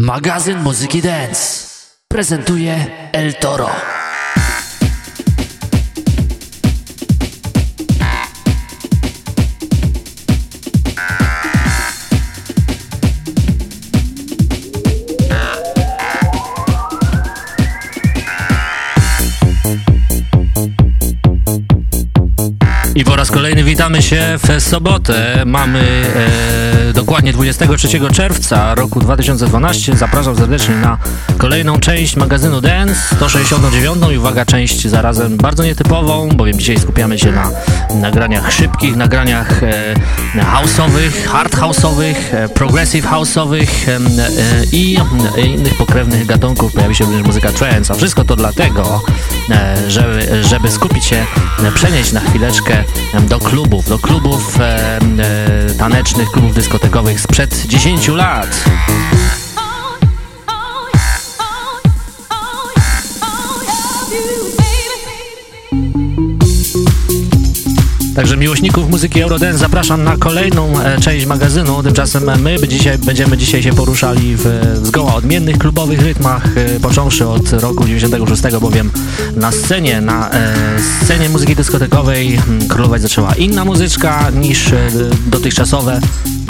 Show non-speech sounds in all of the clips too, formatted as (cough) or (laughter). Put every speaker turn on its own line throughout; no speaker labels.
Magazyn Muzyki Dance prezentuje El Toro. I po raz kolejny witamy się w sobotę. Mamy e, dokładnie 23 czerwca roku 2012. Zapraszam serdecznie na kolejną część magazynu Dance, 169 i uwaga, część zarazem bardzo nietypową, bowiem dzisiaj skupiamy się na nagraniach szybkich, nagraniach e, house'owych, hard house'owych, e, progressive house'owych e, e, i e, innych pokrewnych gatunków. Pojawi się również muzyka trance, a wszystko to dlatego, żeby, żeby skupić się, przenieść na chwileczkę do klubów, do klubów e, e, tanecznych, klubów dyskotekowych sprzed 10 lat. Także miłośników muzyki Eurodance zapraszam na kolejną e, część magazynu. Tymczasem my dzisiaj, będziemy dzisiaj się poruszali w, zgoła odmiennych klubowych rytmach, e, począwszy od roku 96, bowiem na scenie, na e, scenie muzyki dyskotekowej m, królować zaczęła inna muzyczka niż dotychczasowe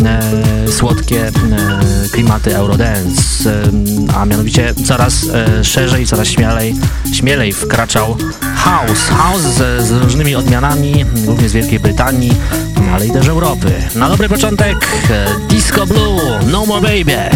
e, słodkie e, klimaty Eurodance, e, a mianowicie coraz e, szerzej, coraz śmielej, śmielej wkraczał house. House z, z różnymi odmianami, głównie z Wielkiej Brytanii, ale i też Europy. Na dobry początek e, Disco Blue, No More Baby.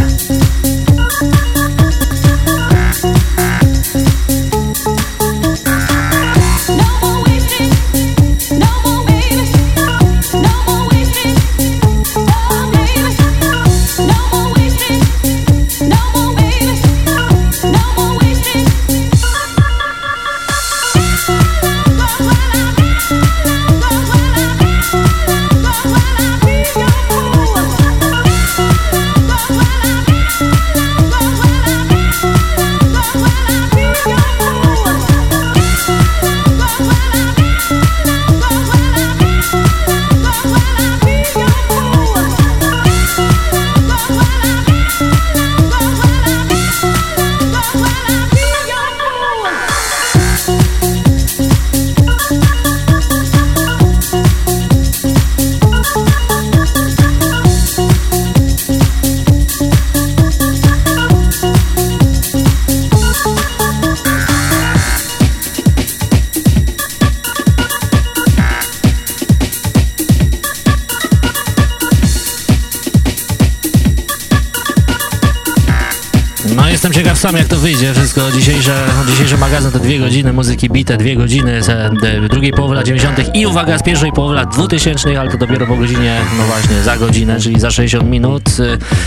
Sam jak to wyjdzie wszystko. Dzisiejsze, dzisiejszy magazyn to dwie godziny muzyki bite, dwie godziny z drugiej połowy lat 90. i uwaga z pierwszej połowy lat 2000, ale to dopiero po godzinie, no właśnie za godzinę, czyli za 60 minut.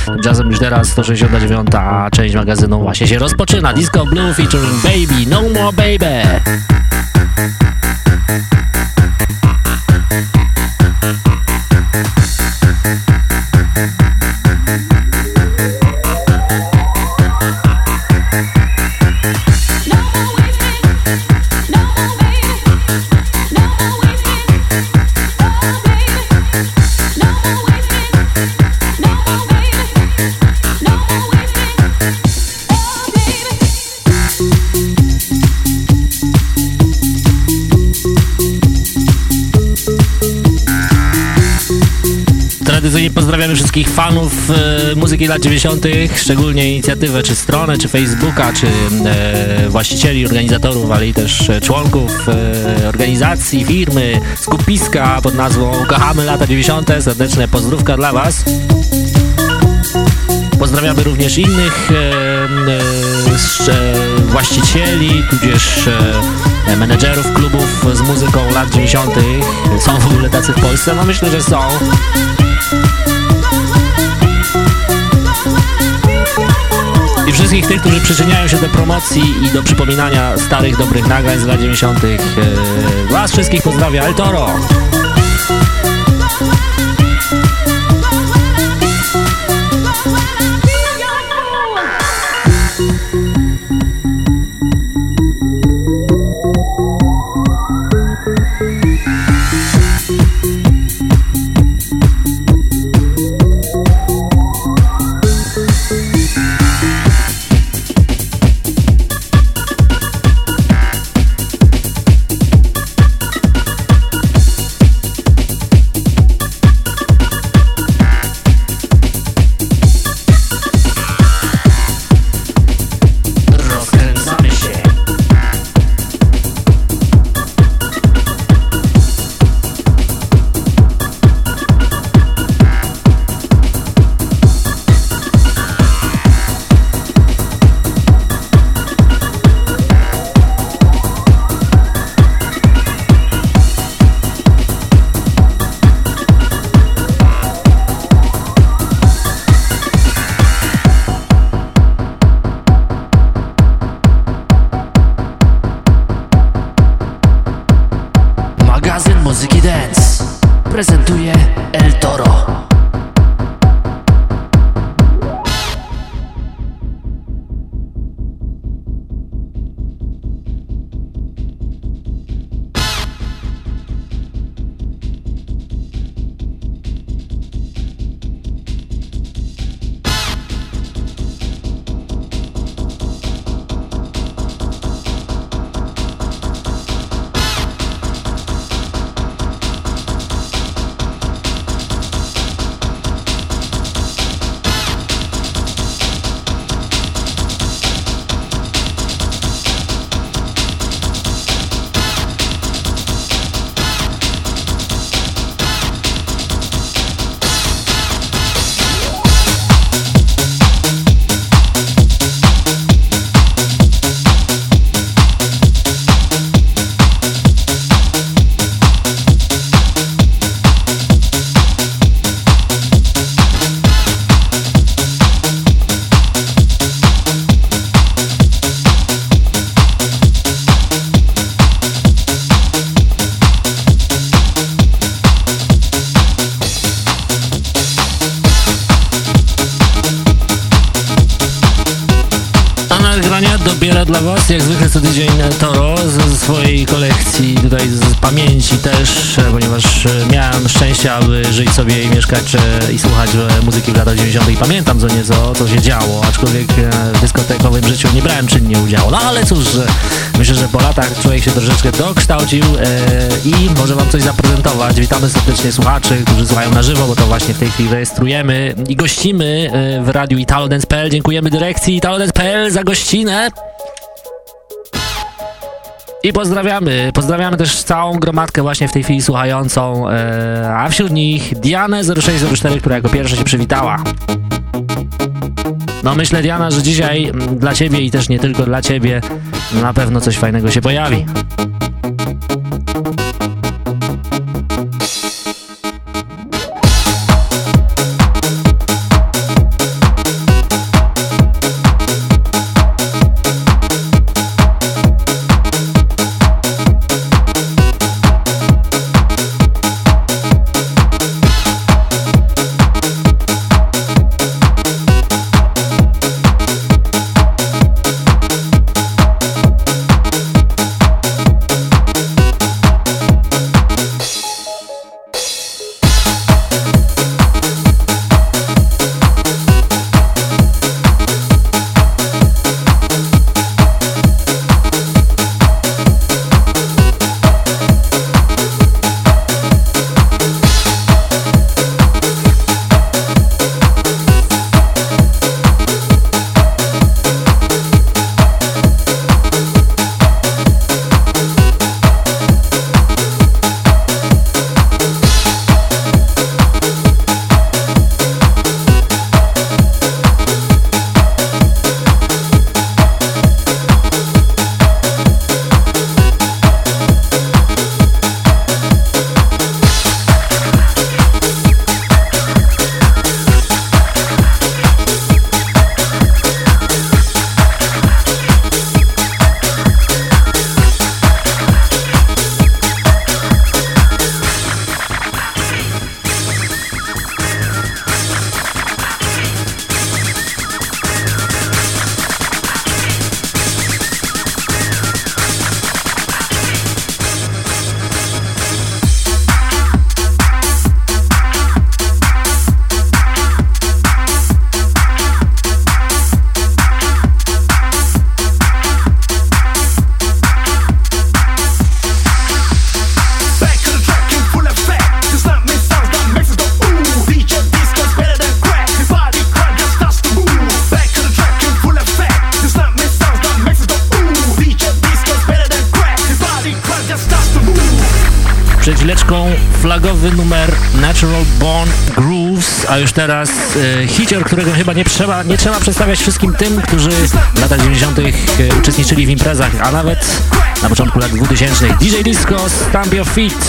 Tymczasem już teraz 169 część magazynu właśnie się rozpoczyna. Disco Blue featuring Baby, No More Baby. Wszystkich fanów e, muzyki lat 90., szczególnie inicjatywę, czy stronę, czy Facebooka, czy e, właścicieli, organizatorów, ale i też e, członków e, organizacji, firmy, skupiska pod nazwą Kochamy lata 90. Serdeczne pozdrówka dla Was. Pozdrawiamy również innych e, e, właścicieli, tudzież menedżerów klubów z muzyką lat 90. Są w ogóle tacy w Polsce? No myślę, że są. I wszystkich tych, którzy przyczyniają się do promocji i do przypominania starych, dobrych nagrań z lat 90. E, Was wszystkich pozdrawia El Toro. Żyć sobie i mieszkać e, i słuchać e, muzyki w latach 90. i pamiętam co nieco, co się działo, aczkolwiek e, w dyskotekowym życiu nie brałem czynnie udziału. No ale cóż, myślę, że po latach człowiek się troszeczkę dokształcił i może Wam coś zaprezentować. Witamy serdecznie słuchaczy, którzy słuchają na żywo, bo to właśnie w tej chwili rejestrujemy i gościmy w radiu italodance.pl. Dziękujemy dyrekcji italodance.pl za gościnę. I pozdrawiamy, pozdrawiamy też całą gromadkę właśnie w tej chwili słuchającą, e, a wśród nich Dianę 0604, która jako pierwsza się przywitała. No myślę Diana, że dzisiaj dla Ciebie i też nie tylko dla Ciebie na pewno coś fajnego się pojawi. Teraz e, hicior, którego chyba nie trzeba, nie trzeba przedstawiać wszystkim tym, którzy w latach 90. E, uczestniczyli w imprezach, a nawet na początku lat 2000. DJ Disco, Stamp Your Feet.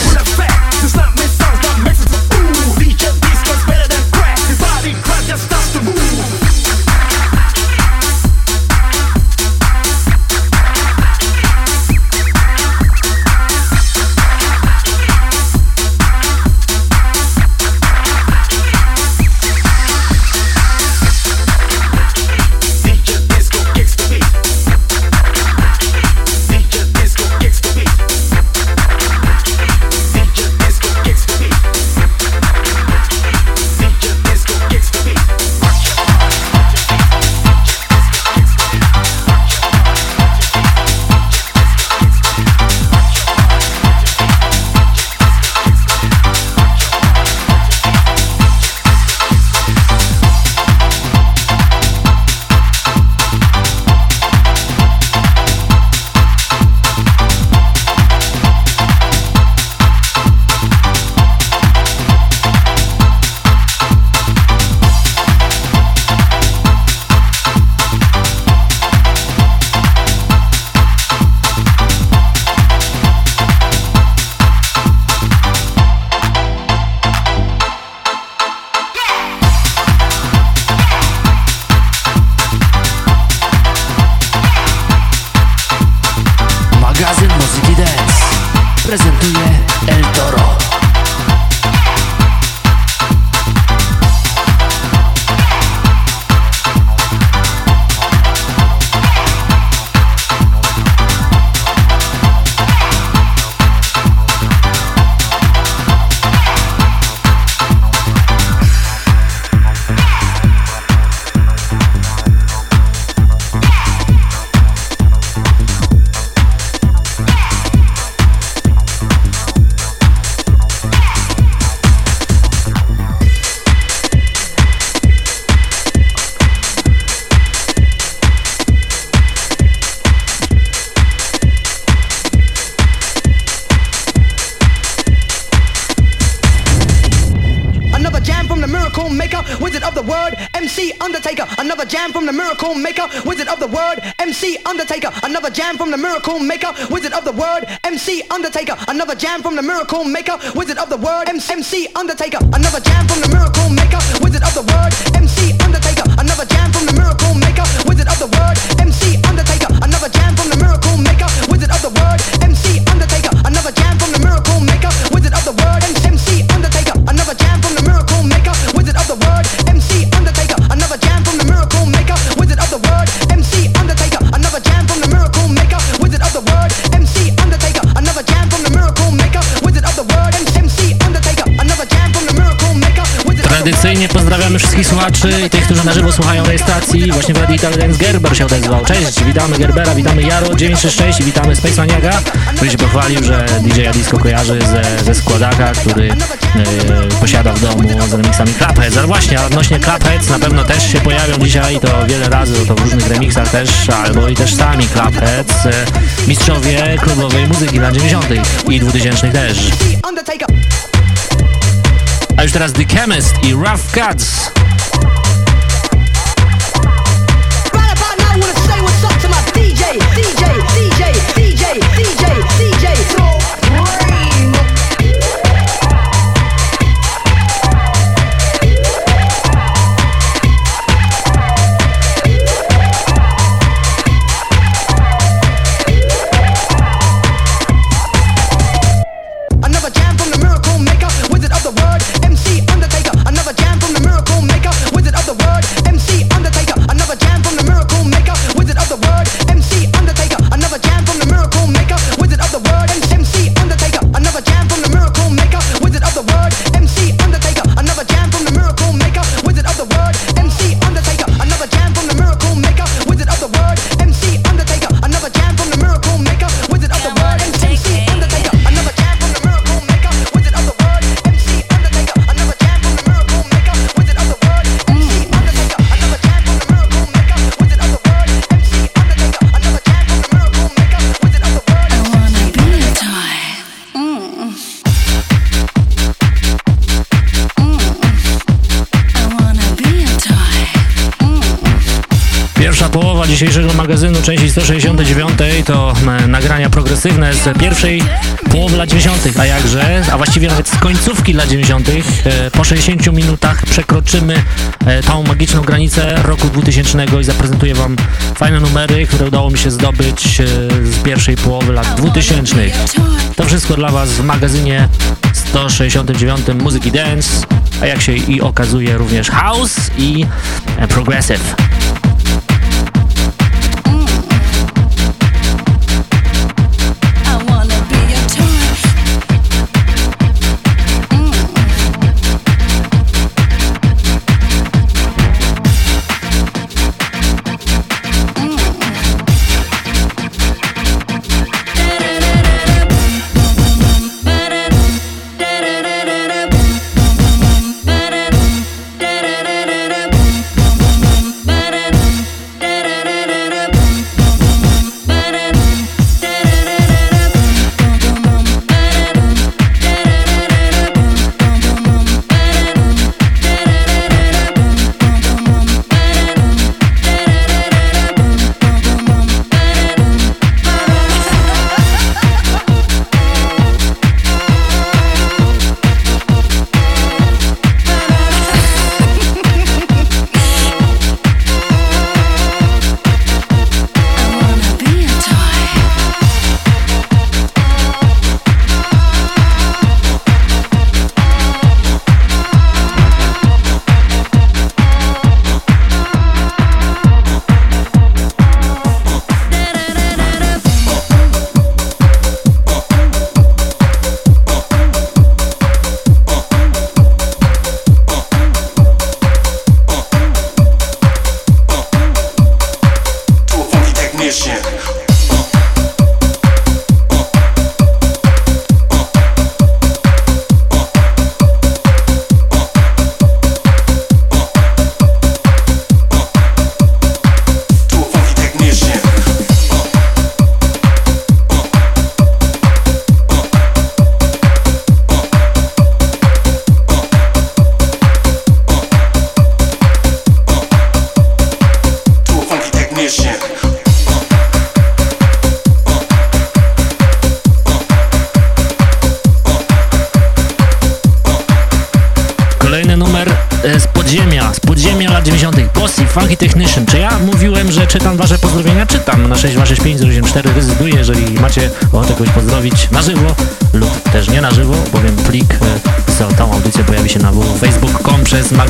Miracle maker, wizard of the word, MC Undertaker. Another jam from the miracle maker, wizard of the word, MC Undertaker.
Wszystkich słuchaczy i tych, którzy na żywo słuchają tej stacji. Właśnie w Radio Italian Gerber się odezwał. Cześć, witamy Gerbera, witamy Jaro 966 i witamy Space Maniaga, który się pochwalił, że DJ Disco kojarzy ze, ze składaka, który e, posiada w domu z remixami Clapheads. Ale właśnie, a odnośnie Clapheads na pewno też się pojawią dzisiaj, to wiele razy, to w różnych remixach też, albo i też sami Clapheads, e, mistrzowie klubowej muzyki lat 90. i 2000 też. A już teraz The Chemist i Rough Cuts. Progresywne z pierwszej połowy lat 90., a jakże, a właściwie nawet z końcówki lat 90. E, Po 60 minutach przekroczymy e, tą magiczną granicę roku 2000 i zaprezentuję Wam fajne numery, które udało mi się zdobyć e, z pierwszej połowy lat 2000. To wszystko dla Was w magazynie 169 Muzyki Dance, a jak się i okazuje również House i Progressive.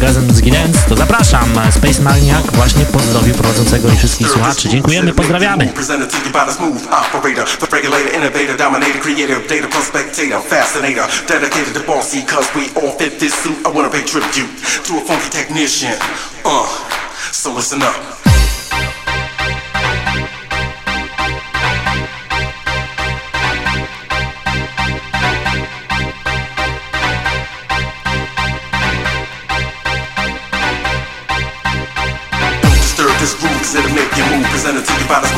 Magazyn z to zapraszam. Space Maniac właśnie pozdrowił prowadzącego i wszystkich słuchaczy. Dziękujemy, pozdrawiamy.
So listen up.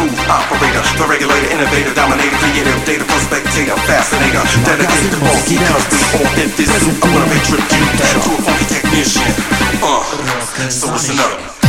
Smooth operator, the regulator, innovator, dominator, creative, data prospectator, fascinator, dedicated to funky cause we all fit this suit. I wanna pay tribute to a funky technician. Uh, so listen up.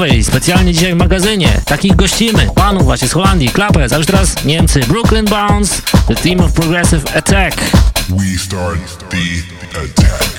Klubowej, specjalnie dzisiaj w magazynie. Takich gościmy, panów właśnie z Holandii, Klapec, a już teraz Niemcy, Brooklyn Bounce, The Team of Progressive Attack. We start the attack.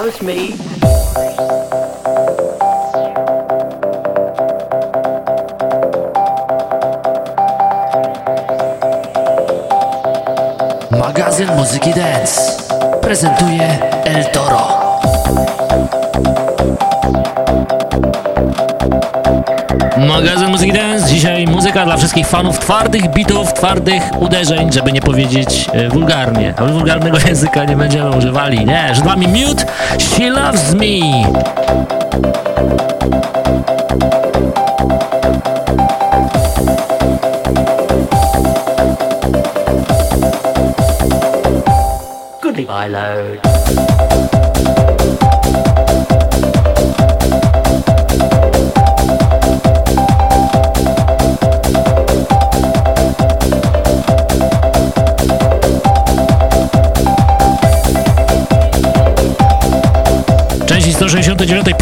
embarrass me. Magazyn Muzyki Dance prezentuje El Toro wszystkich fanów twardych bitów, twardych uderzeń, żeby nie powiedzieć e, wulgarnie. Ale wulgarnego (laughs) języka nie będziemy używali. Nie, przed wami Mute, She Loves Me. Goodbye load.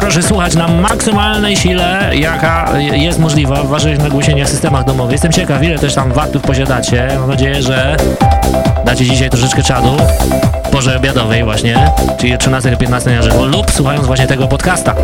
Proszę słuchać na maksymalnej sile, jaka jest możliwa w waszych nagłośnieniach systemach domowych. Jestem ciekaw, ile też tam watów posiadacie. Mam nadzieję, że dacie dzisiaj troszeczkę czadu w porze obiadowej właśnie, czyli 13 15 na żywo, lub słuchając właśnie tego podcasta.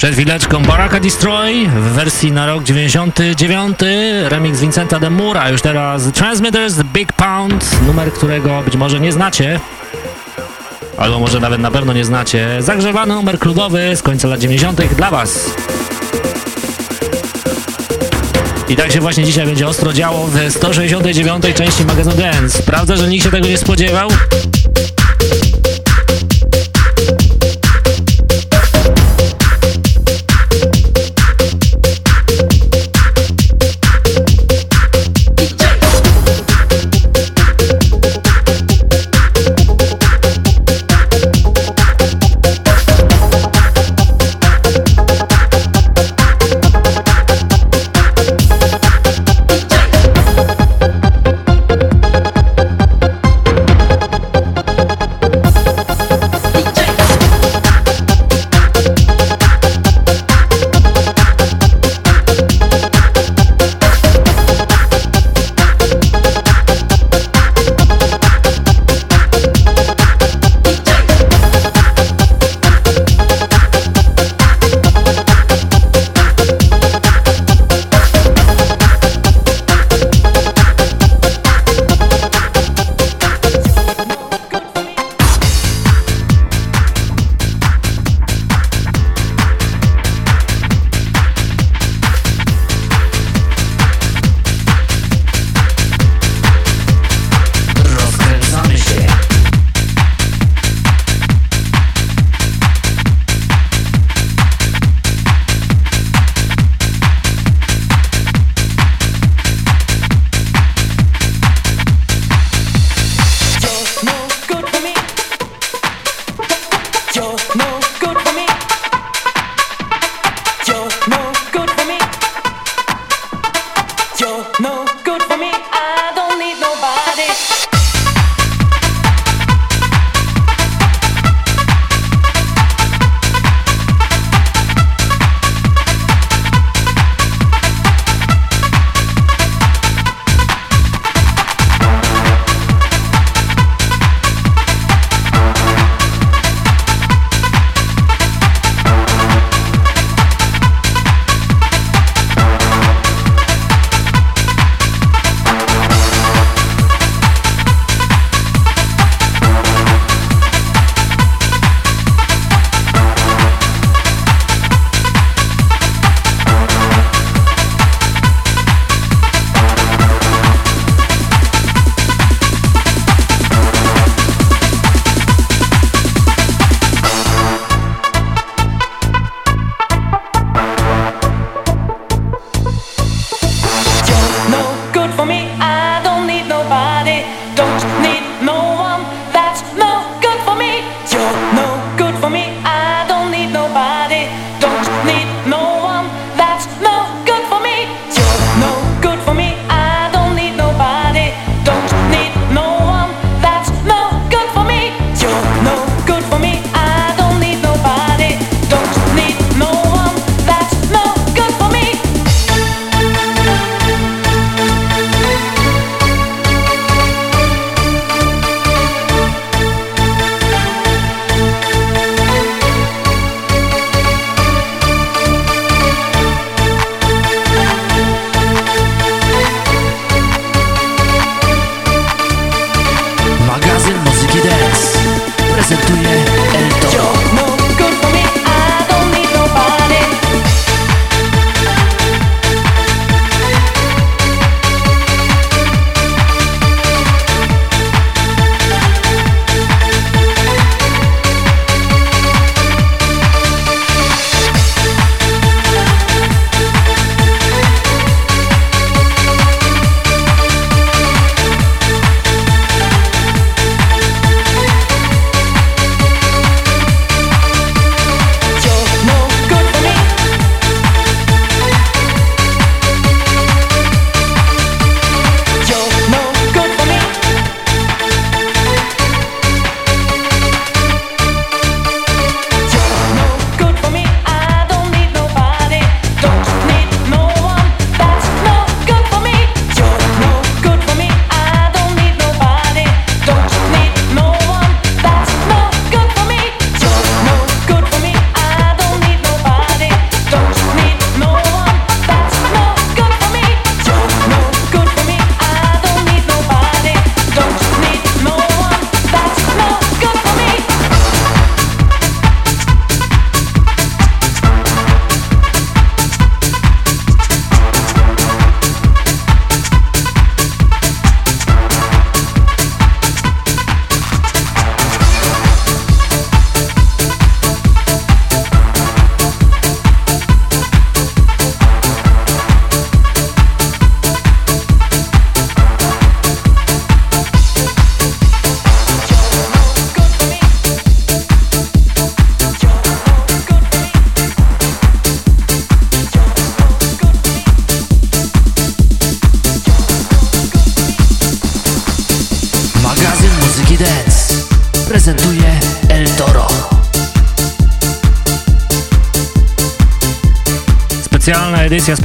Przed chwileczką Baraka Destroy w wersji na rok 99, remix Vincenta de Mura, już teraz Transmitters Big Pound, numer którego być może nie znacie, albo może nawet na pewno nie znacie. Zagrzewany numer klubowy z końca lat 90. dla Was. I tak się właśnie dzisiaj będzie ostro działo w 169. części magazynu Dance. Sprawdzę, że nikt się tego nie spodziewał.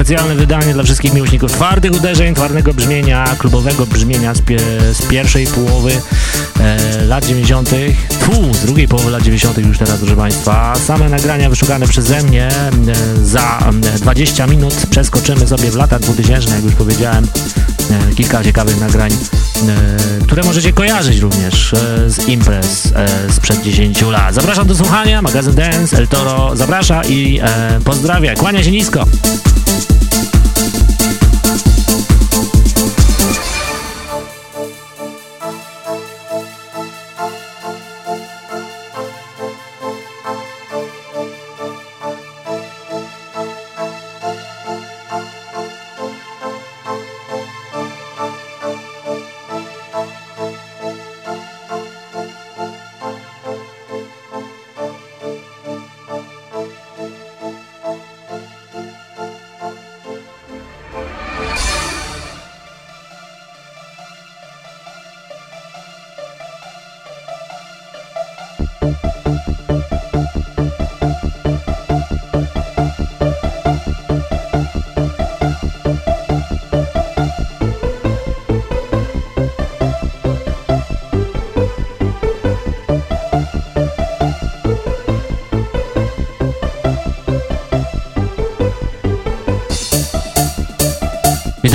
Specjalne wydanie dla wszystkich miłośników twardych uderzeń, twardego brzmienia, klubowego brzmienia z, pie z pierwszej połowy e, lat 90. Fu, z drugiej połowy lat 90. już teraz, proszę Państwa. Same nagrania wyszukane przeze mnie e, za e, 20 minut przeskoczymy sobie w lata 2000, jak już powiedziałem. E, kilka ciekawych nagrań, e, które możecie kojarzyć również e, z imprez sprzed 10 lat. Zapraszam do słuchania, magazyn Dance, El Toro zaprasza i pozdrawia, kłania się nisko.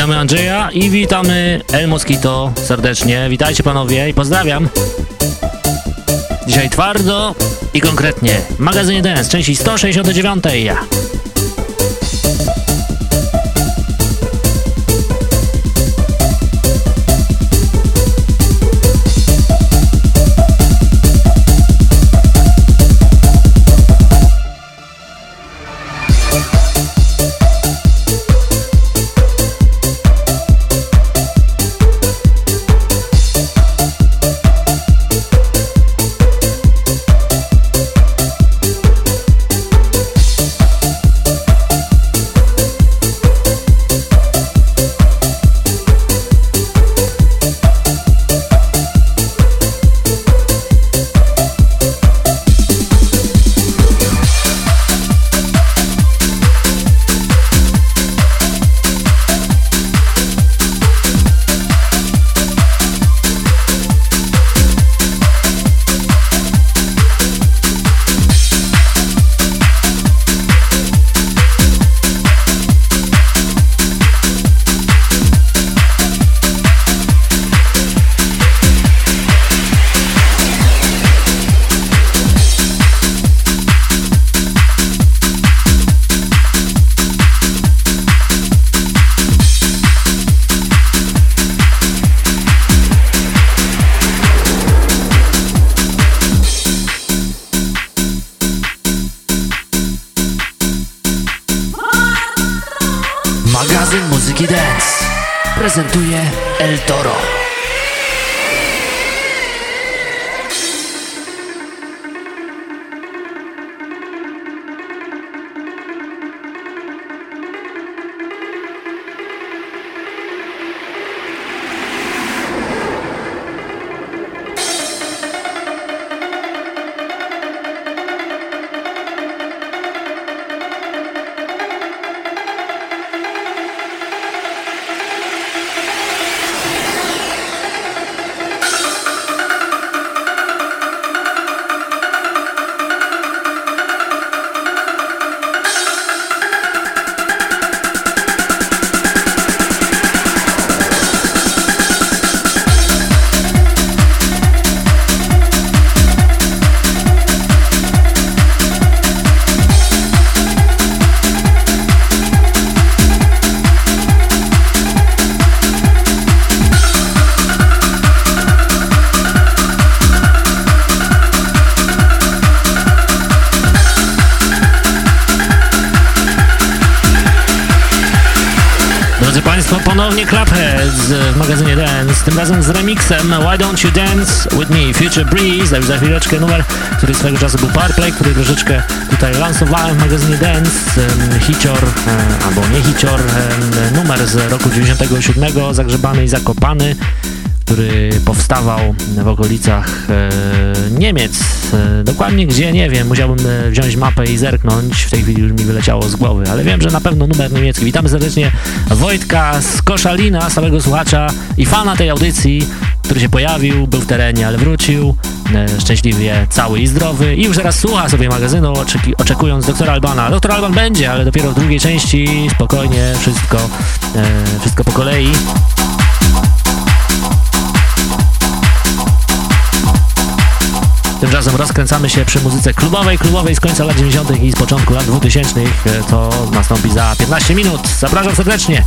Witamy Andrzeja i witamy El Mosquito serdecznie. Witajcie panowie i pozdrawiam. Dzisiaj twardo i konkretnie. Magazynie Dance, części 169. Why Don't You Dance With Me, Future Breeze, już za chwileczkę numer, który swego czasu był Powerplay, który troszeczkę tutaj lansowałem w magazynie Dance, hicior, albo nie hicior, numer z roku 97, zagrzebany i zakopany,
który powstawał w okolicach e, Niemiec. E, dokładnie gdzie, nie wiem, musiałbym e, wziąć mapę i zerknąć, w tej chwili już mi wyleciało z głowy, ale wiem, że na pewno numer niemiecki. Witamy serdecznie Wojtka z Koszalina, stałego słuchacza i fana tej audycji, który się pojawił, był w terenie, ale wrócił, e, szczęśliwie cały i zdrowy i już zaraz słucha sobie magazynu, oczekując doktora Albana. Doktor Alban będzie, ale dopiero w drugiej części, spokojnie, wszystko, e, wszystko po kolei. Tymczasem rozkręcamy się przy muzyce klubowej, klubowej z końca lat 90. i z początku lat 2000. To nastąpi za 15 minut. Zapraszam serdecznie.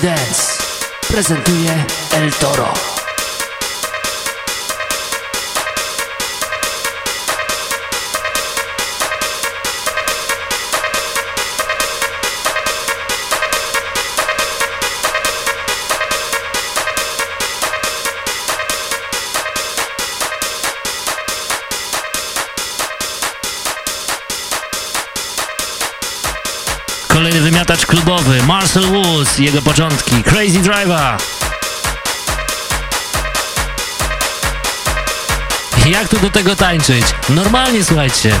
Dance prezentuje El Toro. Jego początki. Crazy Driver.
Jak tu do tego tańczyć? Normalnie, słuchajcie.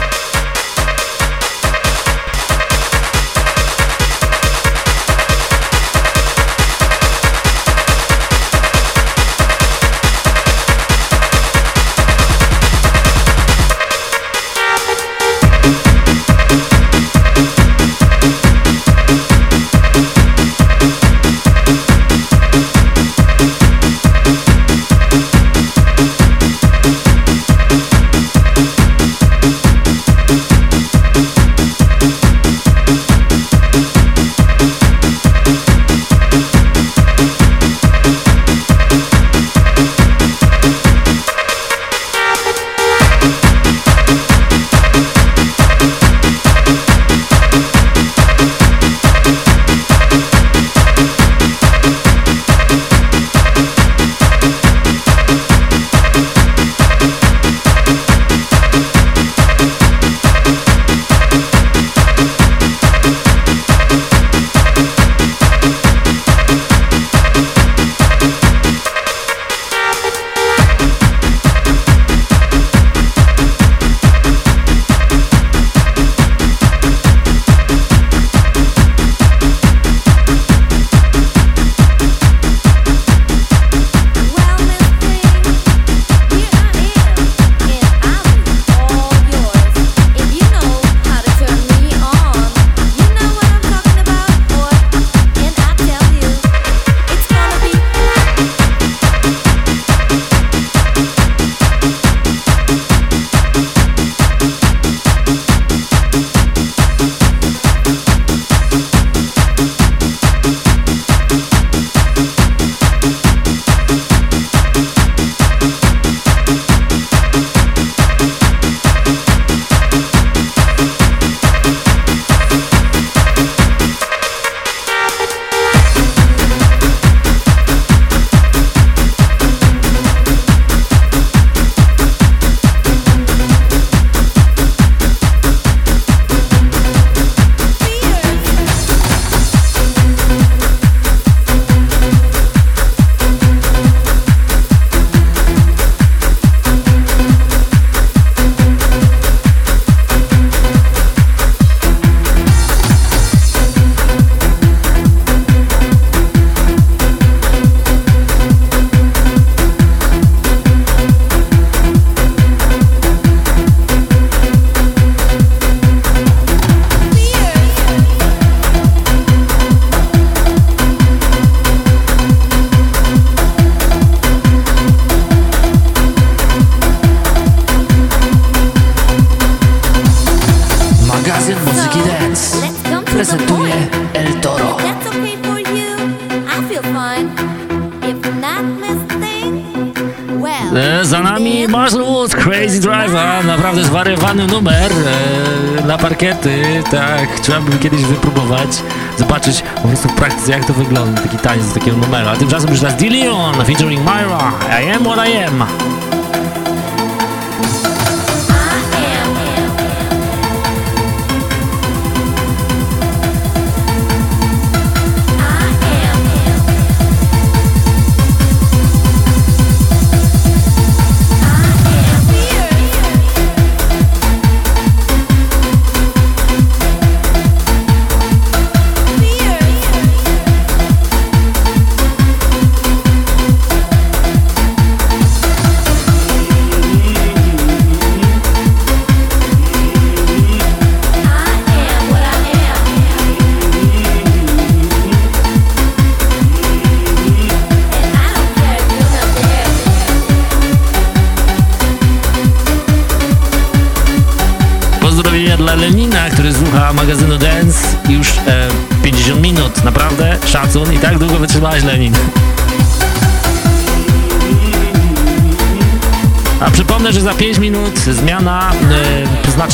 Tak, by kiedyś wypróbować, zobaczyć po prostu w praktyce, jak to wygląda, taki taniec z takiego numeru. A tymczasem już raz Dillion featuring Myra, I am what I am.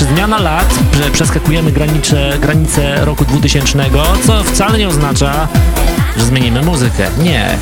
Znaczy zmiana lat, że przeskakujemy granicze, granice roku 2000, co wcale nie oznacza, że zmienimy muzykę. Nie.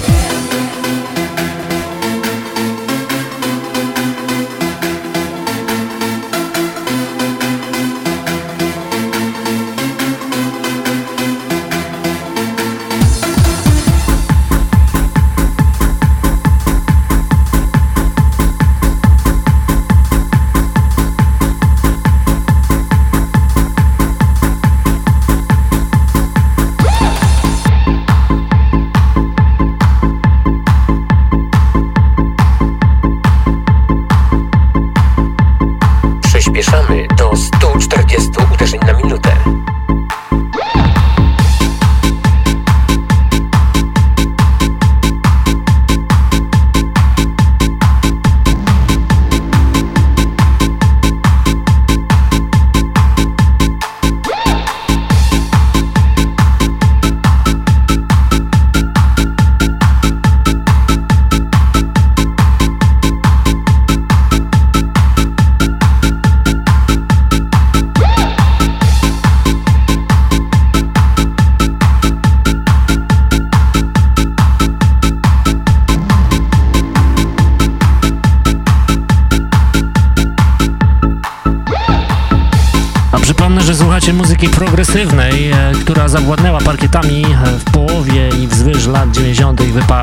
W połowie i wzwyż lat 90.,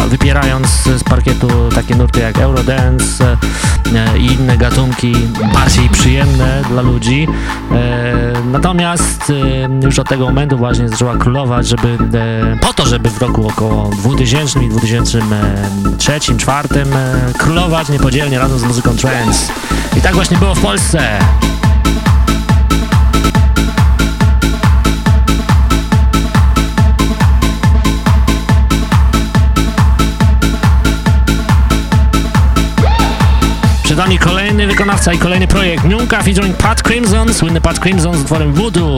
wypierając z parkietu takie nurty jak Eurodance e, i inne gatunki bardziej przyjemne dla ludzi. Natomiast już od tego momentu właśnie zaczęła królować, żeby po to, żeby w roku około 2000 i 2003-2004 królować niepodzielnie razem z muzyką trance. I tak właśnie było w Polsce. Przed nami kolejny wykonawca i kolejny projekt Nunca featuring Pat Crimson, słynny Pat Crimson z utworem Voodoo.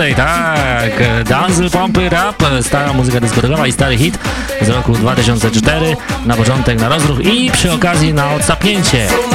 169, tak, Dancel Pompy Rap, stara muzyka dyskotekowa i stary hit z roku 2004, na początek na rozruch i przy okazji na odsapnięcie. Czy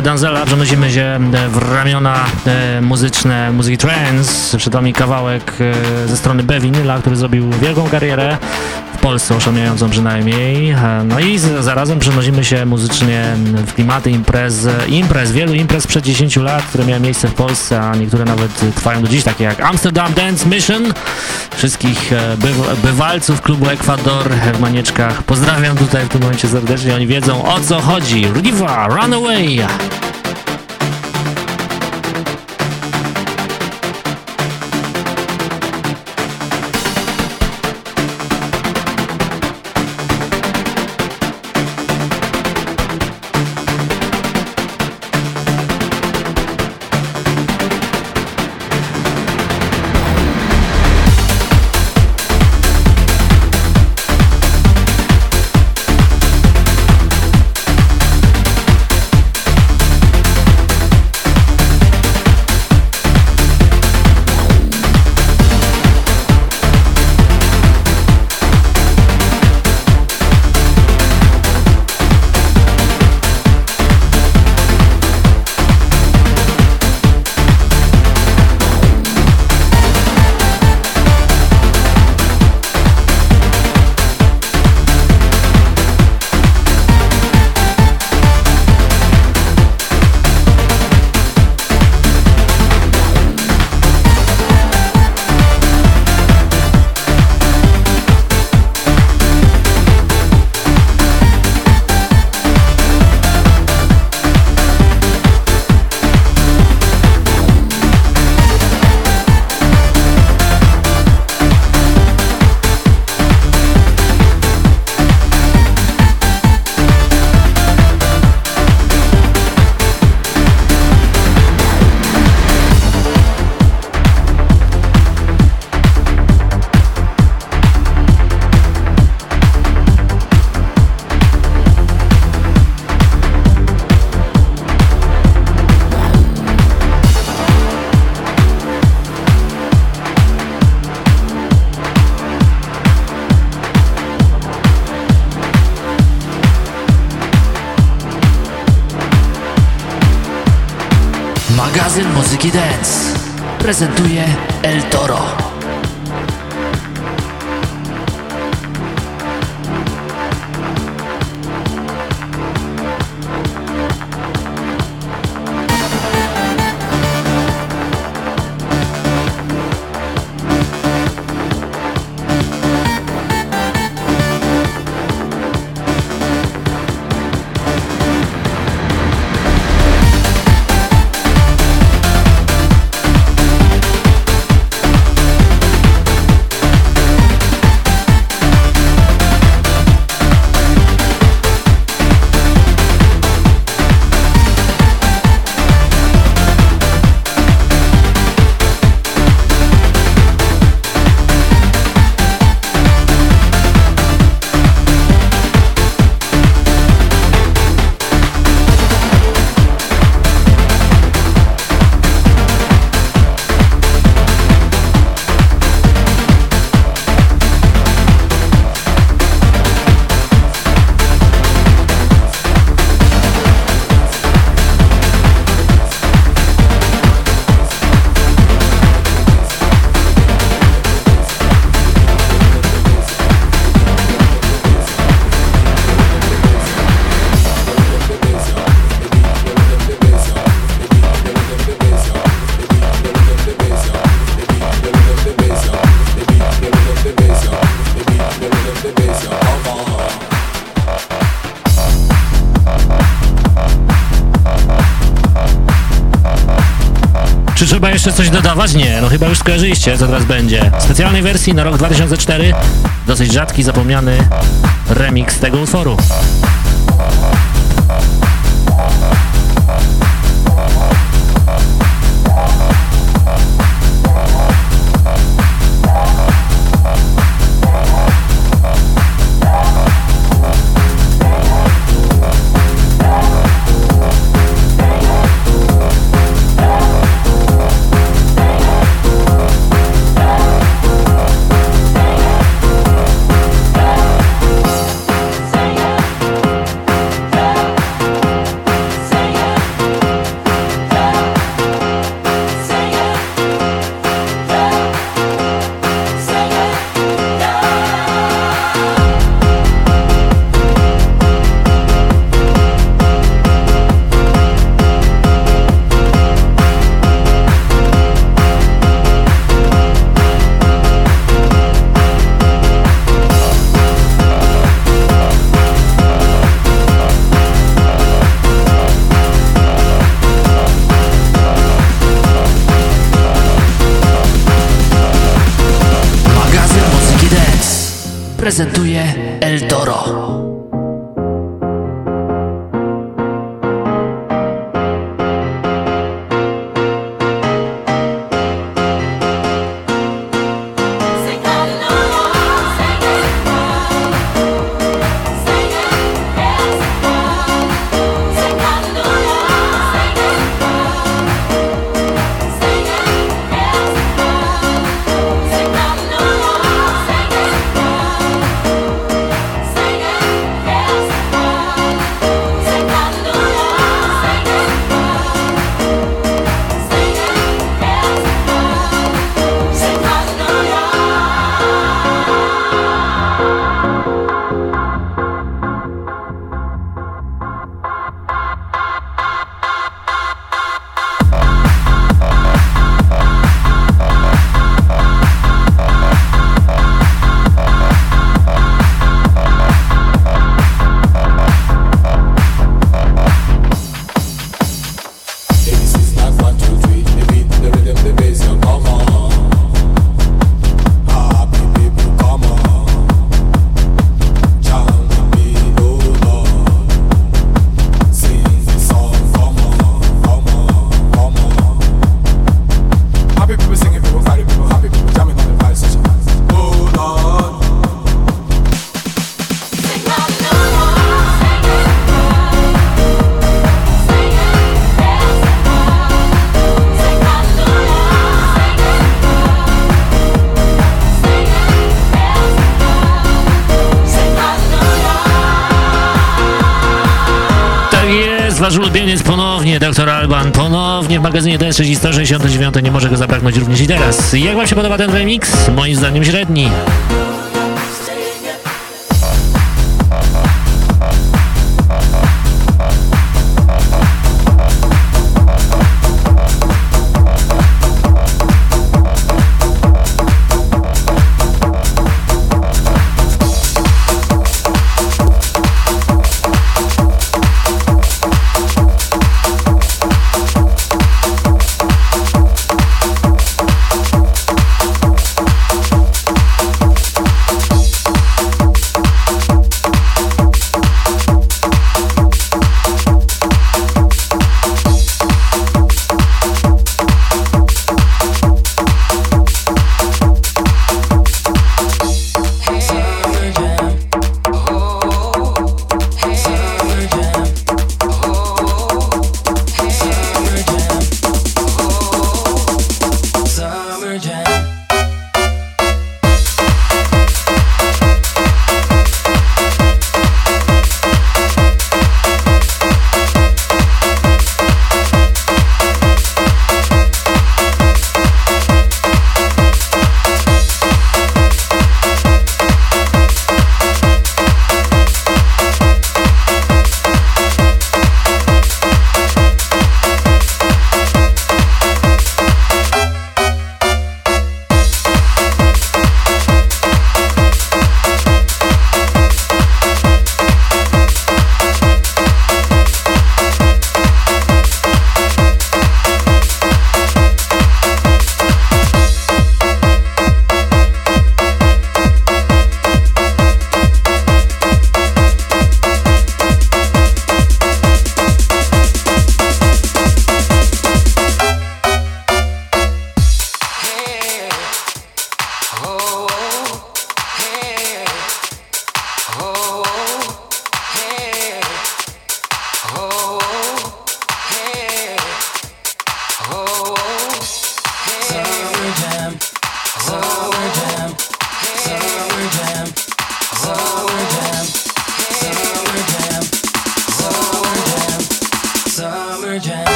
Danzela, przenosimy się e, w ramiona e, muzyczne muzyki trance. Przed wami kawałek e, ze strony B który zrobił wielką karierę. Polsce oszamiającą przynajmniej. E, no i zarazem przenosimy się muzycznie w klimaty imprez, imprez, wielu imprez przed 10 lat, które miały miejsce w Polsce, a niektóre nawet trwają do dziś, takie jak Amsterdam Dance Mission, wszystkich e, byw bywalców klubu Ekwador w Manieczkach. Pozdrawiam tutaj w tym momencie serdecznie, oni wiedzą o co chodzi. Riva, Runaway!
Jeszcze coś dodawać? Nie, no chyba już skojarzyliście, co teraz będzie. W specjalnej wersji na rok 2004 dosyć rzadki, zapomniany remix tego utworu. Magazynie DS6 169 nie może go zabraknąć również i teraz. Jak wam się podoba ten remix? Moim zdaniem średni.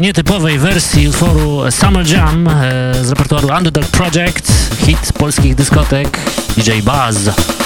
Nietypowej wersji utworu Summer Jam e, z repertuaru Underdog Project, hit polskich dyskotek DJ Buzz.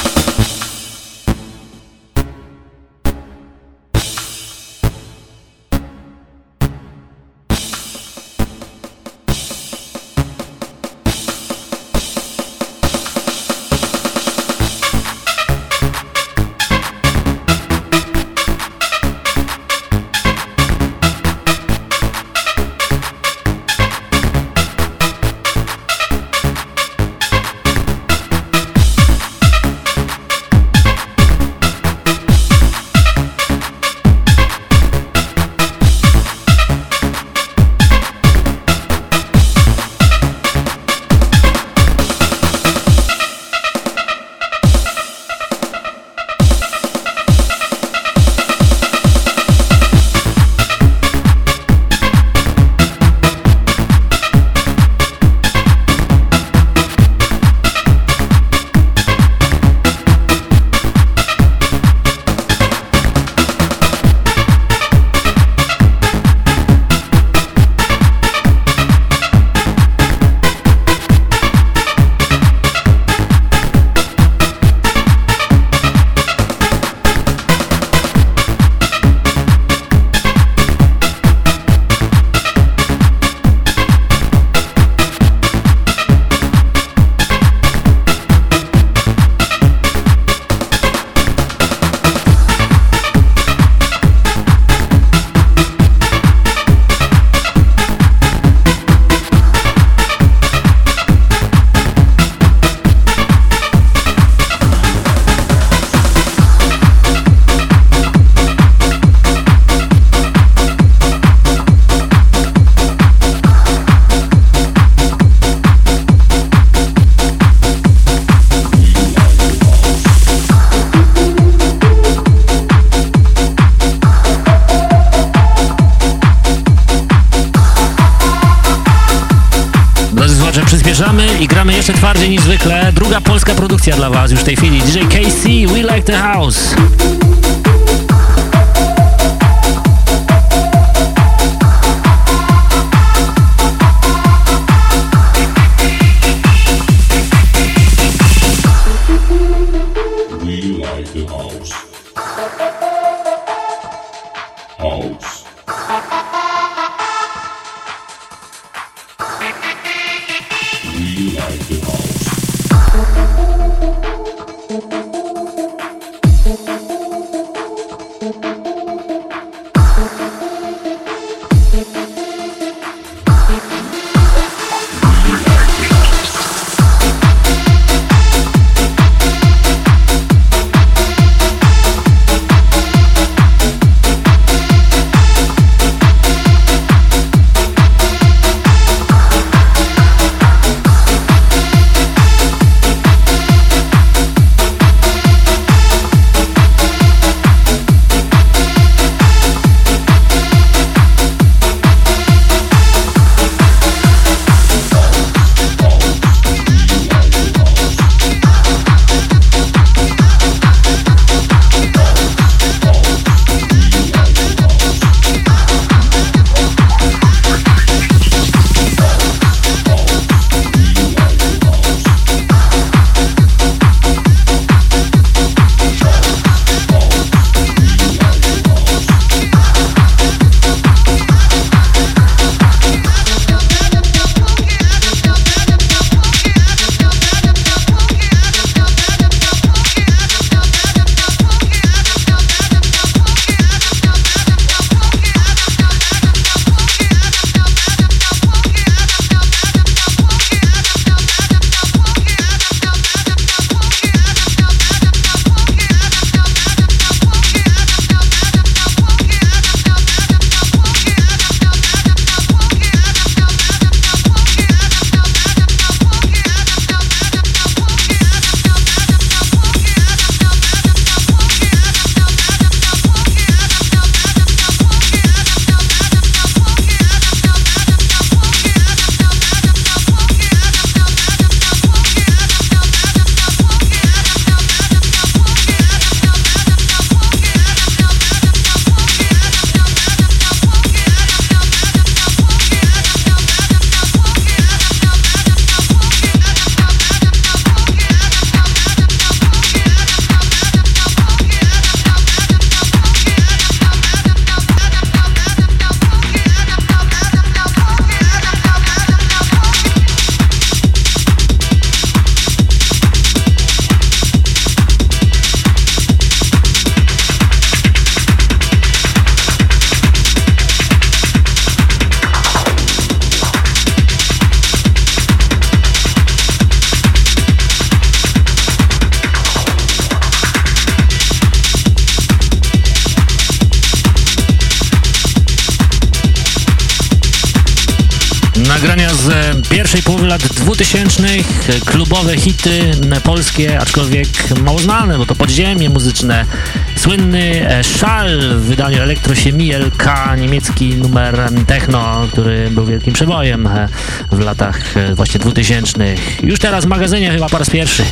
Was już w tej chwili. DJ KC, We Like the House. Klubowe hity polskie, aczkolwiek mało znane, bo to podziemie muzyczne. Słynny e, Szal w wydaniu Elektrosiemi LK, niemiecki numer techno, który był wielkim przebojem e, w latach właśnie 2000. Już teraz w magazynie chyba po raz pierwszy.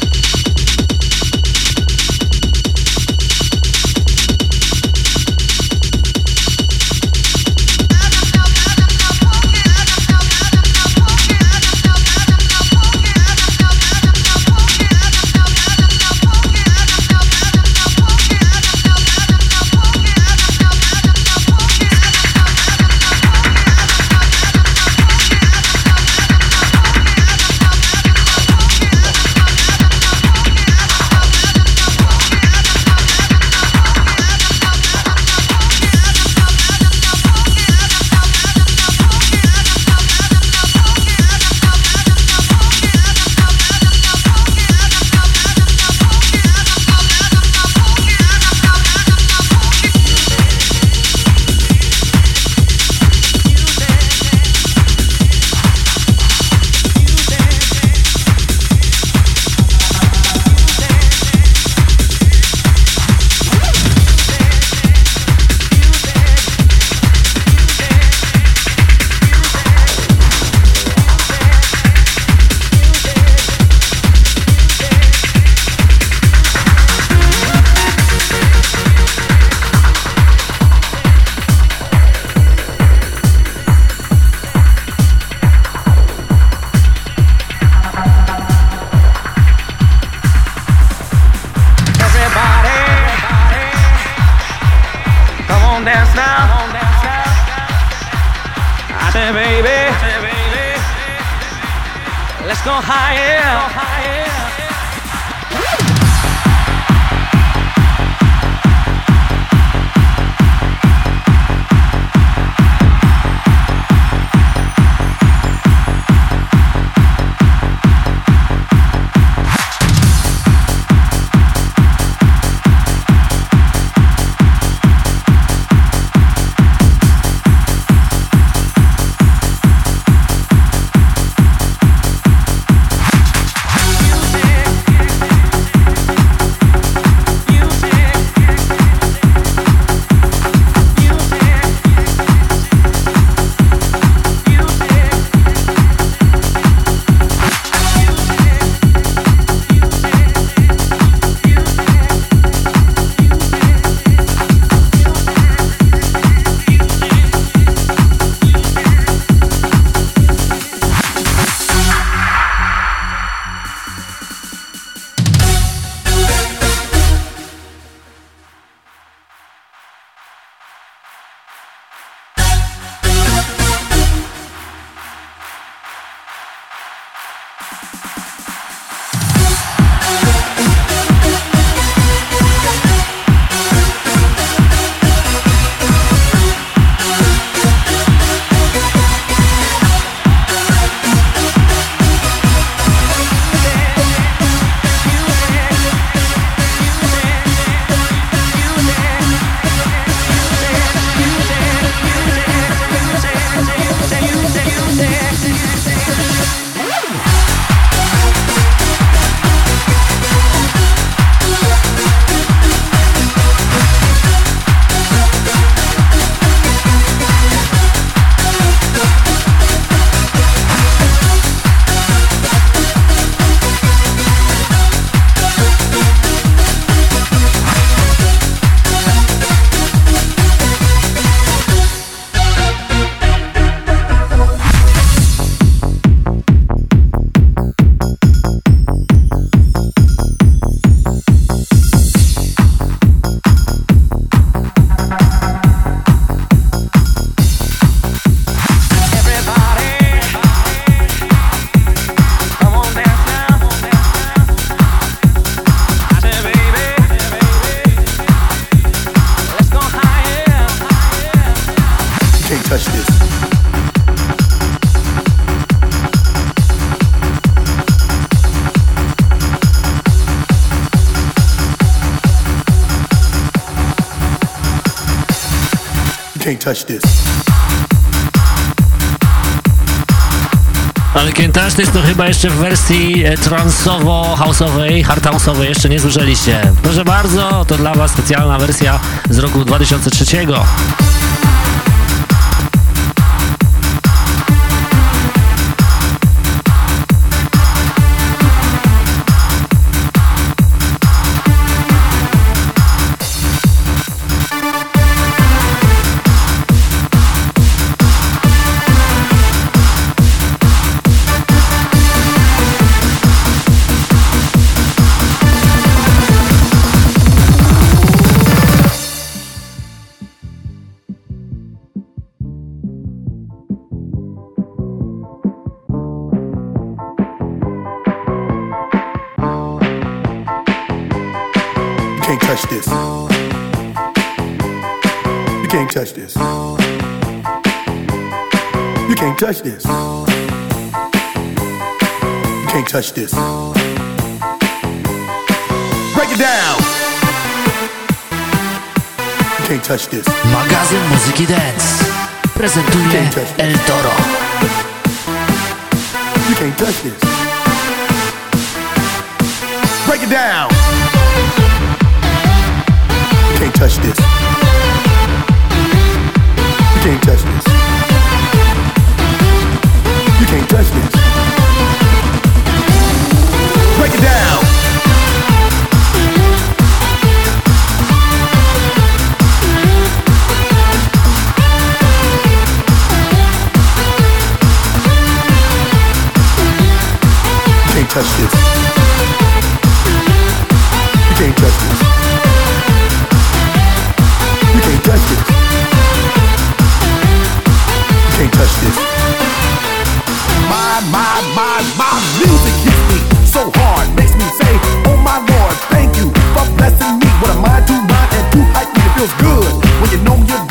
Touch this.
Ale Kentasztys to chyba jeszcze w wersji e, transowo-houseowej, hardhouseowej jeszcze nie słyszeliście. Proszę bardzo, to dla Was specjalna wersja z roku 2003. Magazyn Muzyki Dance prezentuje El Toro.
You can't touch this. Break it down. You can't touch this. You can't touch this. You can't touch this. Break it down. Touch this. You can't touch this. You can't touch this. You can't touch this my, my, my, my music hits me so hard, makes me say, oh my lord, thank you for blessing me with a mind to mind and to hype me. It feels good when you know you're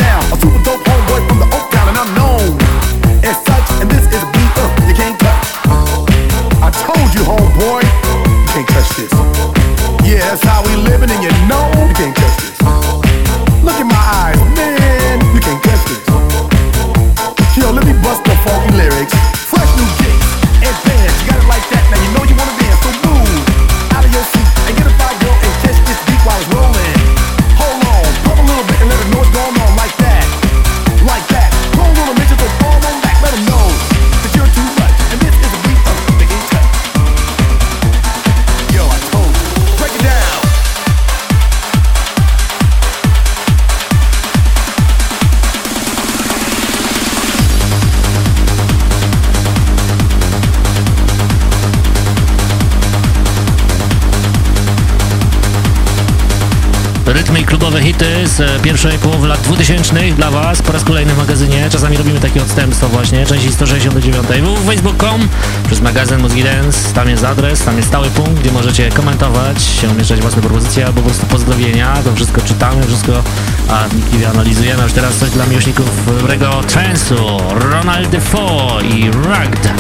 z pierwszej połowy lat 2000 dla Was po raz kolejny w magazynie. Czasami robimy takie odstępstwo właśnie, części 169 www.facebook.com przez magazyn Mózgi Dance. Tam jest adres, tam jest stały punkt, gdzie możecie komentować, umieszczać własne propozycje albo po prostu pozdrowienia. To wszystko czytamy, wszystko a wnikliwie analizujemy. Już teraz coś dla miłośników dobrego transu. Ronald Defoe i Rugged.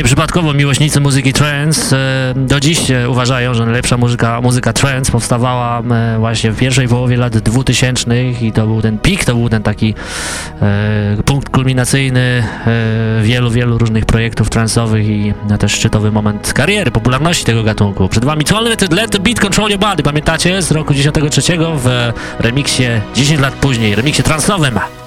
Nieprzypadkowo miłośnicy muzyki trance e, do dziś e, uważają, że najlepsza muzyka, muzyka trance powstawała e, właśnie w pierwszej połowie lat 2000 i to był ten pik, to był ten taki punkt kulminacyjny wielu, wielu różnych projektów trance'owych i też szczytowy moment kariery, popularności tego gatunku. Przed wami Toilet Let the Beat Control Your Body, pamiętacie? Z roku 93 w remiksie 10 lat później, remiksie trance'owym.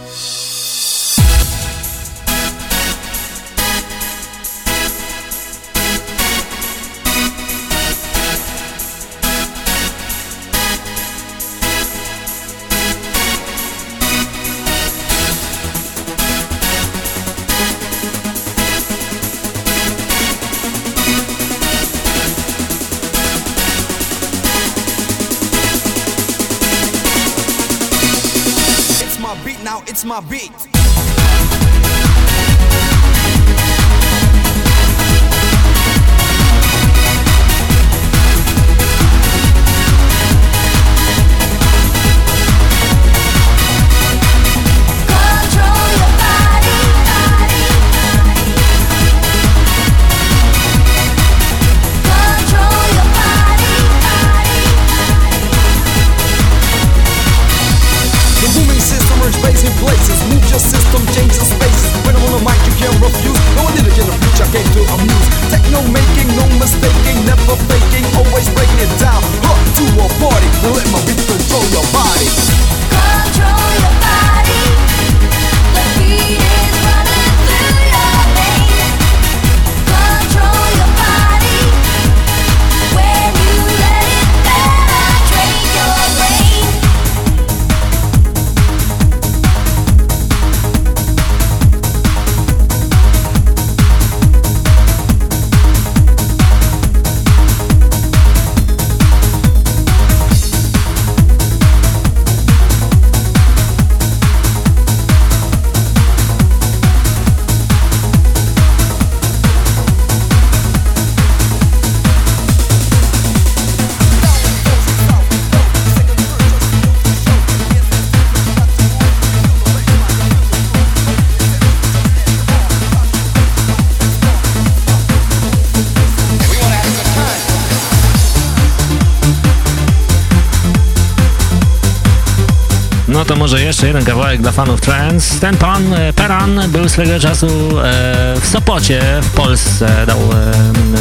Może jeszcze jeden kawałek dla fanów trance. Ten pan, e, Peran, był swego czasu e, w Sopocie, w Polsce. Dał e,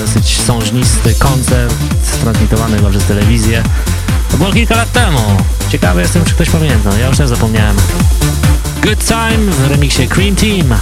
dosyć sążnisty koncert, transmitowany chyba przez telewizję. To było kilka lat temu. Ciekawy jestem, czy ktoś pamięta. Ja już też zapomniałem. Good Time w remiksie Cream Team.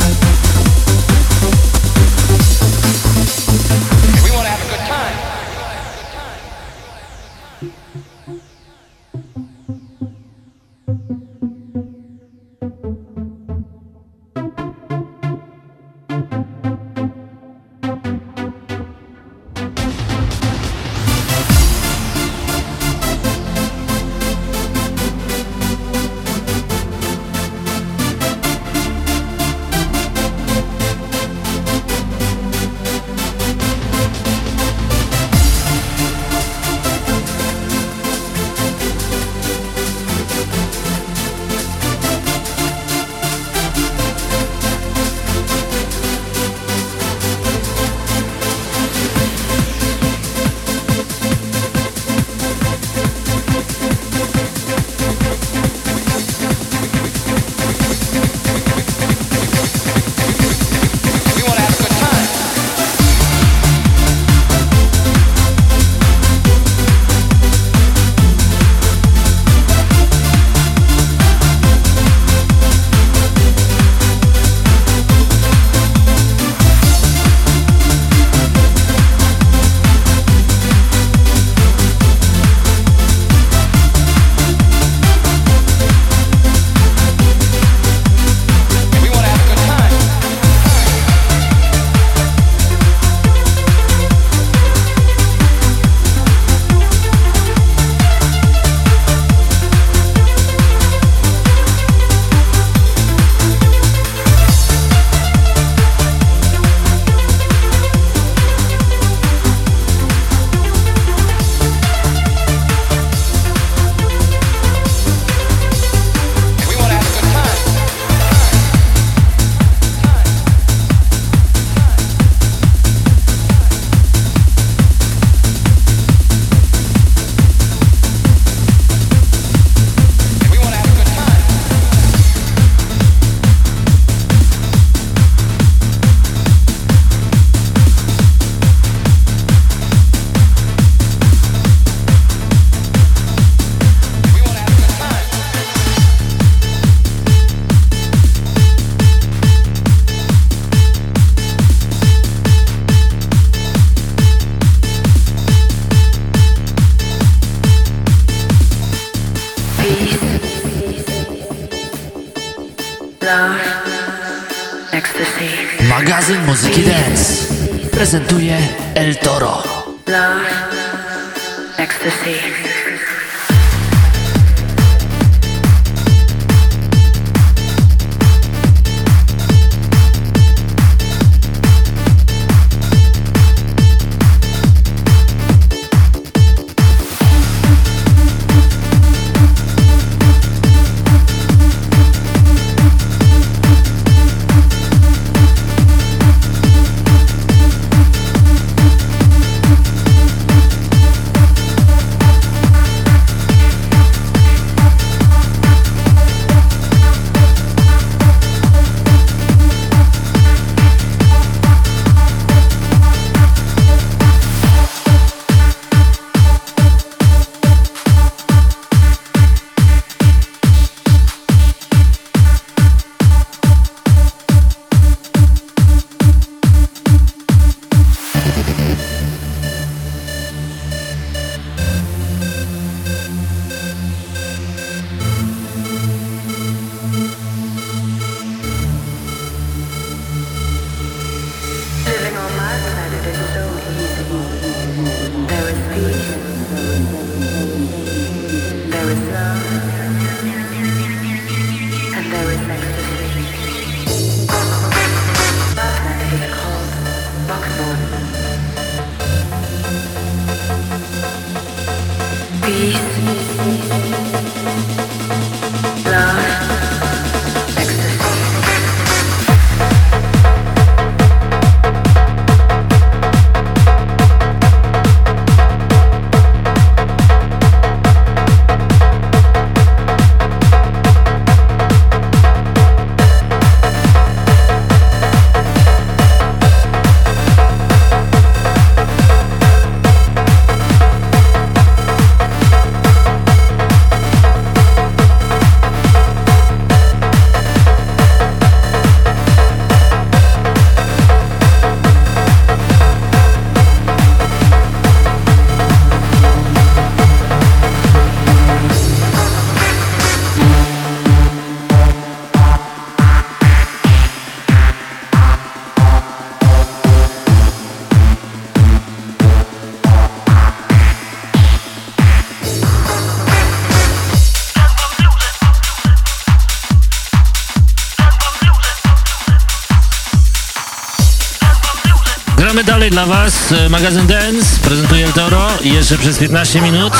Dla Was. e, Magazyn Dance prezentuje Toro jeszcze przez 15 minut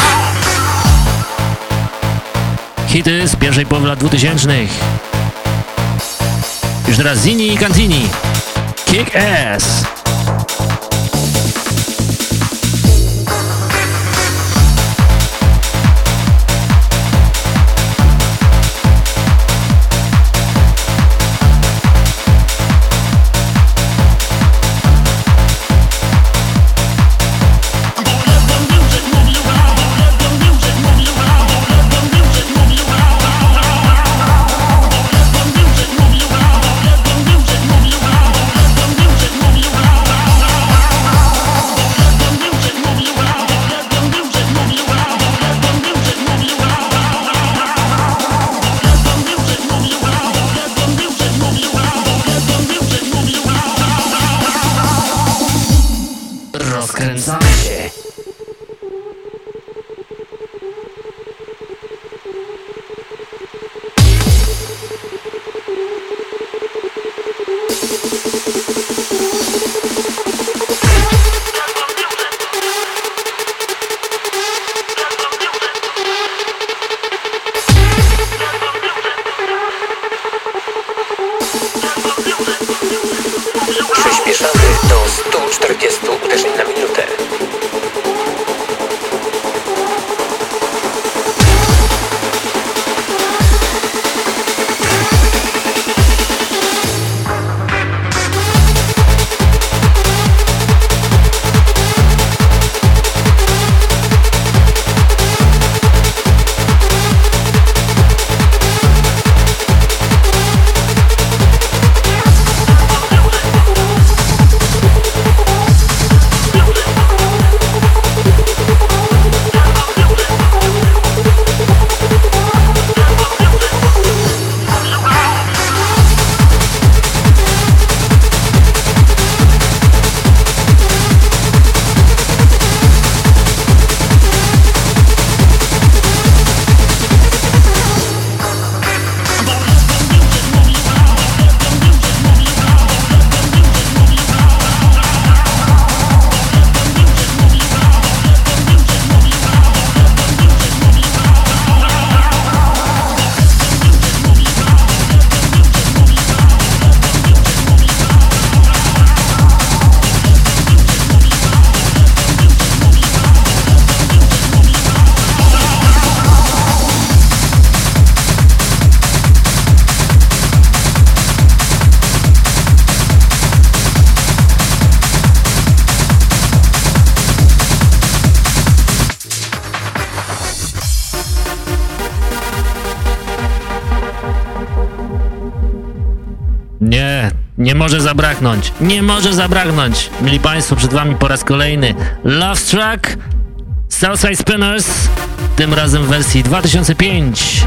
hity z pierwszej połowy lat 2000. Już teraz Zini i Cantini. Kick Ass. Nie, może zabraknąć. Nie może zabraknąć. Mili Państwo, przed Wami po raz kolejny Love Track Southside Spinners, tym razem w wersji 2005.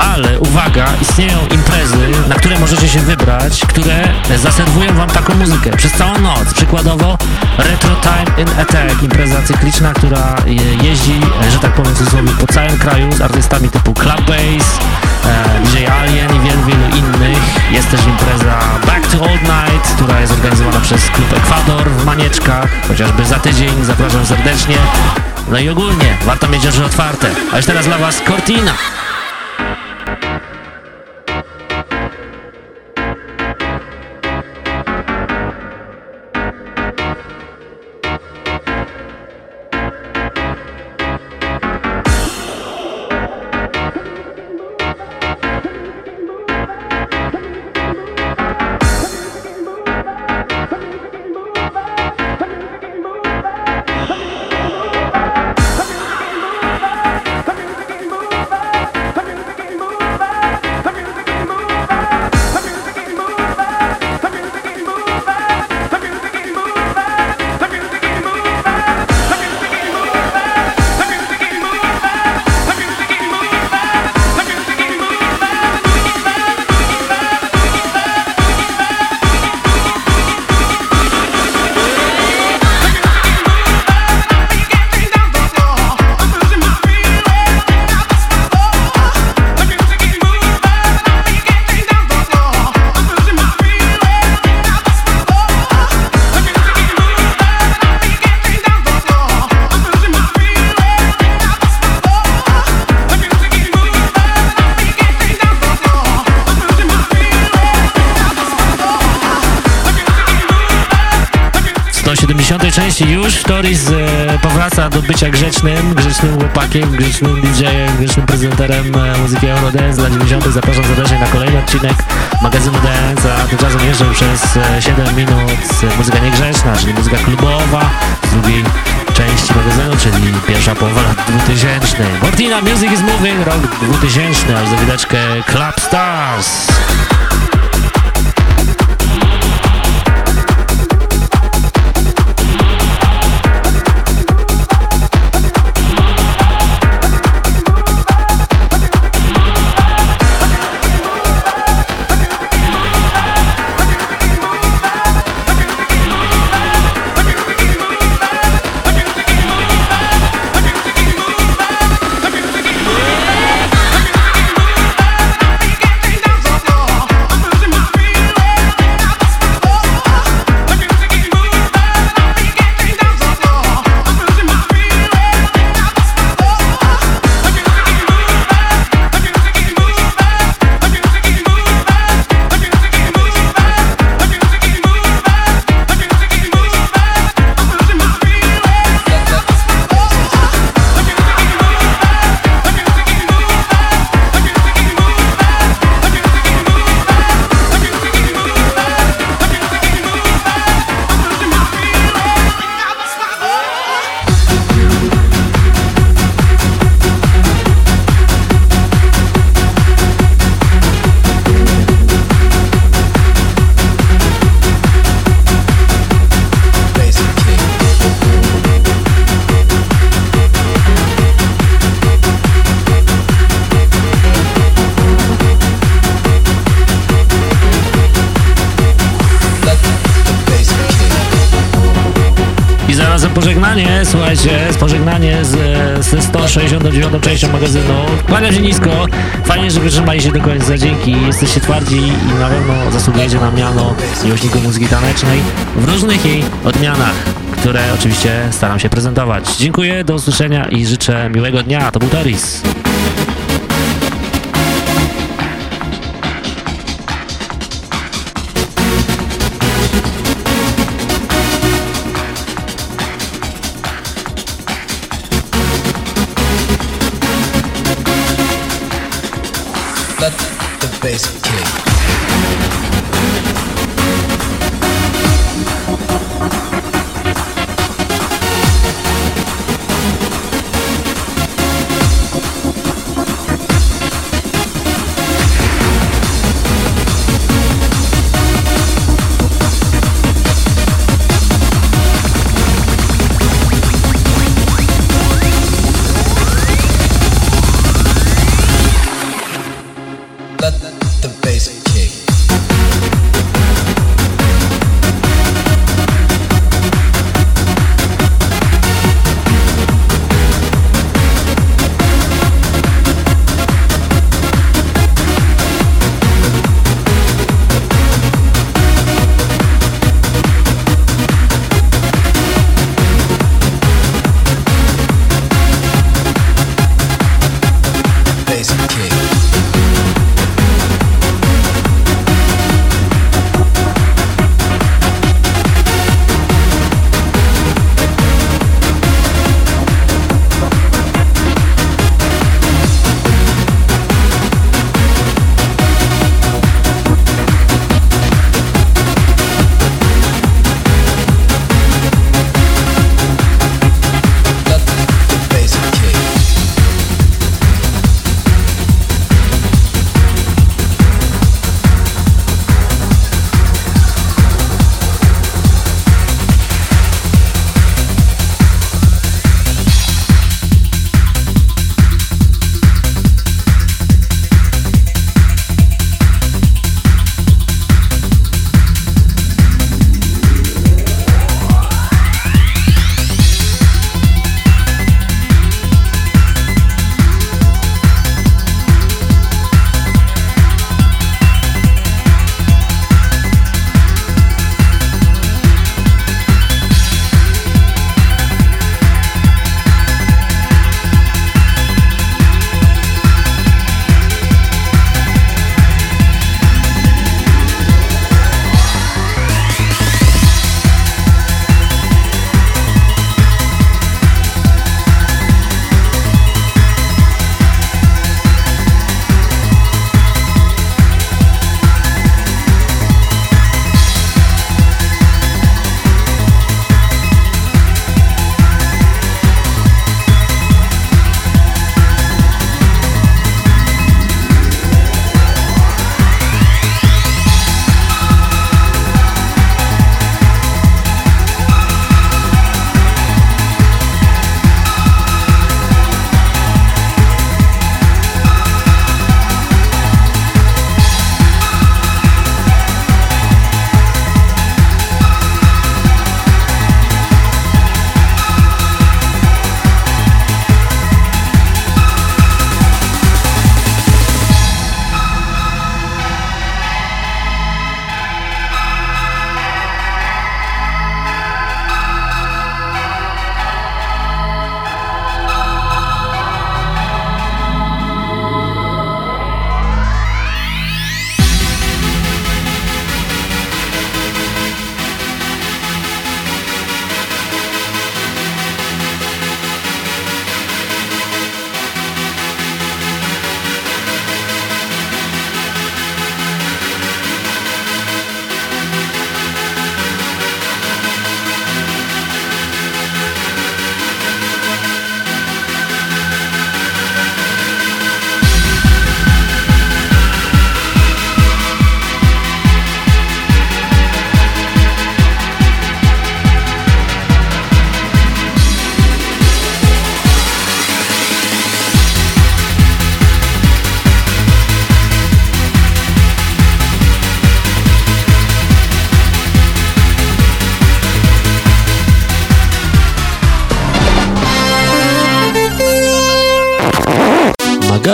Ale uwaga, istnieją imprezy, na które możecie się wybrać, które zaserwują wam taką muzykę przez całą noc. Przykładowo Retro Time in Attack, impreza cykliczna, która je- jeździ, że tak powiem cudzysłowie, po całym kraju z artystami typu Club Bass, e, DJ Alien i wielu, wielu innych. Jest też impreza Back to Old Night, która jest organizowana przez klub Ekwador w Manieczkach, chociażby za tydzień. Zapraszam serdecznie. No i ogólnie, warto mieć oczy otwarte. A już teraz dla Was Cortina. 70. części już Toris e, powraca do bycia grzecznym, grzecznym chłopakiem, grzecznym DJ-em, grzecznym prezenterem e, muzyki Eurodance lat 90. Zapraszam serdecznie na kolejny odcinek magazynu Dance, a tymczasem jeszcze przez e, 7 minut muzyka niegrzeczna, czyli muzyka klubowa z drugiej części magazynu, czyli pierwsza połowa lat 2000. Mortina Music is Moving, rok 2000, aż za chwileczkę Club Stars. Słuchajcie, pożegnanie z, ze 169 częścią magazynu. Kłaniam się nisko, fajnie, że wytrzymali się do końca, dzięki, jesteście twardzi i na pewno zasługujecie na miano miłośników muzyki tanecznej w różnych jej odmianach, które oczywiście staram się prezentować. Dziękuję, do usłyszenia i życzę miłego dnia, to był Toris.
The